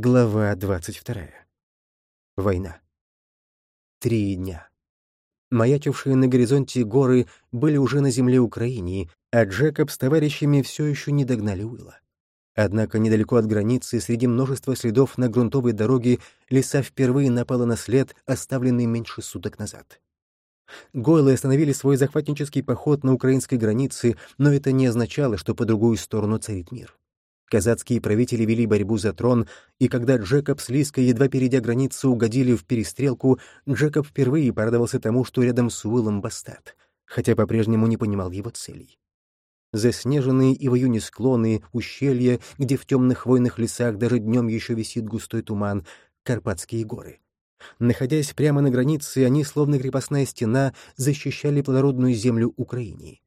Глава 22. Война. Три дня. Маячившие на горизонте горы были уже на земле Украины, а Джекоб с товарищами все еще не догнали Уилла. Однако недалеко от границы, среди множества следов на грунтовой дороге, леса впервые напала на след, оставленный меньше суток назад. Гойлы остановили свой захватнический поход на украинской границе, но это не означало, что по другую сторону царит мир. Казацкие правители вели борьбу за трон, и когда Джекоб с Лиской, едва перейдя границу, угодили в перестрелку, Джекоб впервые порадовался тому, что рядом с Уиллом Бастат, хотя по-прежнему не понимал его целей. Заснеженные и в июне склоны, ущелья, где в темных хвойных лесах даже днем еще висит густой туман, Карпатские горы. Находясь прямо на границе, они, словно крепостная стена, защищали плодородную землю Украины.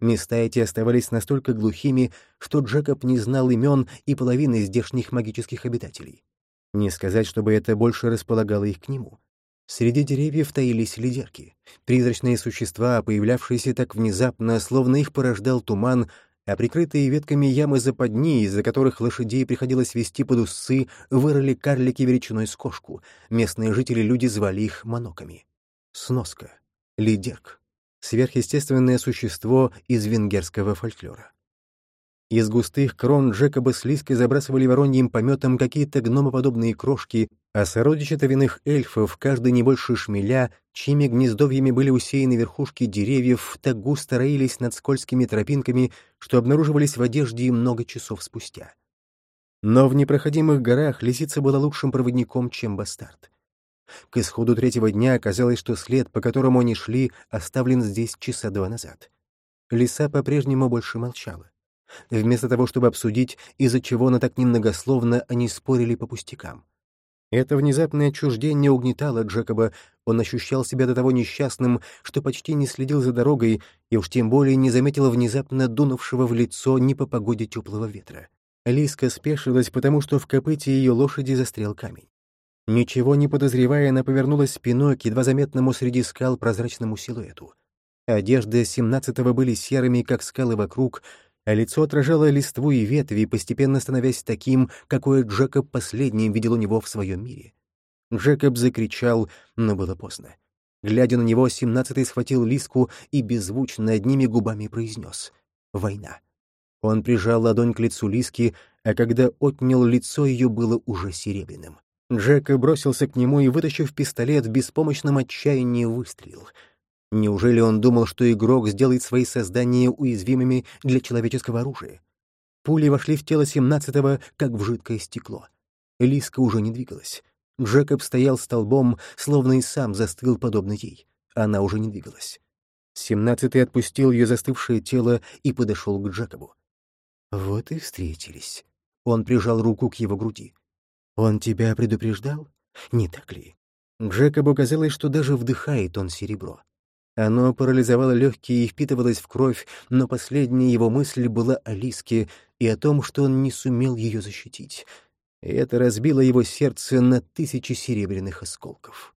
Места эти оставались настолько глухими, что Джекоб не знал имен и половины здешних магических обитателей. Не сказать, чтобы это больше располагало их к нему. Среди деревьев таились лидерки, призрачные существа, появлявшиеся так внезапно, словно их порождал туман, а прикрытые ветками ямы западни, из-за которых лошадей приходилось вести под усы, вырыли карлики величиной с кошку. Местные жители-люди звали их моноками. Сноска. Лидерк сверхъестественное существо из венгерского фольклора. Из густых крон Джекоба с Лиской забрасывали вороньим пометом какие-то гномоподобные крошки, а сородичи травяных эльфов, каждый не больше шмеля, чьими гнездовьями были усеяны верхушки деревьев, так густо роились над скользкими тропинками, что обнаруживались в одежде много часов спустя. Но в непроходимых горах лисица была лучшим проводником, чем бастард. К исходу третьего дня оказалось, что след, по которому они шли, оставлен здесь часа два назад. Лиса по-прежнему больше молчала. Вместо того, чтобы обсудить, из-за чего она так немногословно, они спорили по пустякам. Это внезапное отчуждение угнетало Джекоба, он ощущал себя до того несчастным, что почти не следил за дорогой и уж тем более не заметил внезапно дунувшего в лицо не по погоде теплого ветра. Лиска спешилась, потому что в копыте ее лошади застрял камень. Ничего не подозревая, она повернулась спиной к едва заметному среди скал прозрачному силуэту. Одежды семнадцатого были серыми, как скалы вокруг, а лицо отражало листву и ветви, постепенно становясь таким, какое Джекоб последним видел у него в своем мире. Джекоб закричал, но было поздно. Глядя на него, семнадцатый схватил лиску и беззвучно одними губами произнес «Война». Он прижал ладонь к лицу лиски, а когда отнял лицо, ее было уже серебряным. Джека бросился к нему и, вытащив пистолет, в беспомощном отчаянии выстрелил. Неужели он думал, что игрок сделает свои создания уязвимыми для человеческого оружия? Пули вошли в тело семнадцатого, как в жидкое стекло. Лиска уже не двигалась. Джекоб стоял столбом, словно и сам застыл, подобно ей. Она уже не двигалась. Семнадцатый отпустил ее застывшее тело и подошел к Джекобу. Вот и встретились. Он прижал руку к его груди. Он тебя предупреждал? Не так ли? Джекобу казалось, что даже вдыхает он серебро. Оно парализовало легкие и впитывалось в кровь, но последняя его мысль была о Лиске и о том, что он не сумел ее защитить. И это разбило его сердце на тысячи серебряных осколков.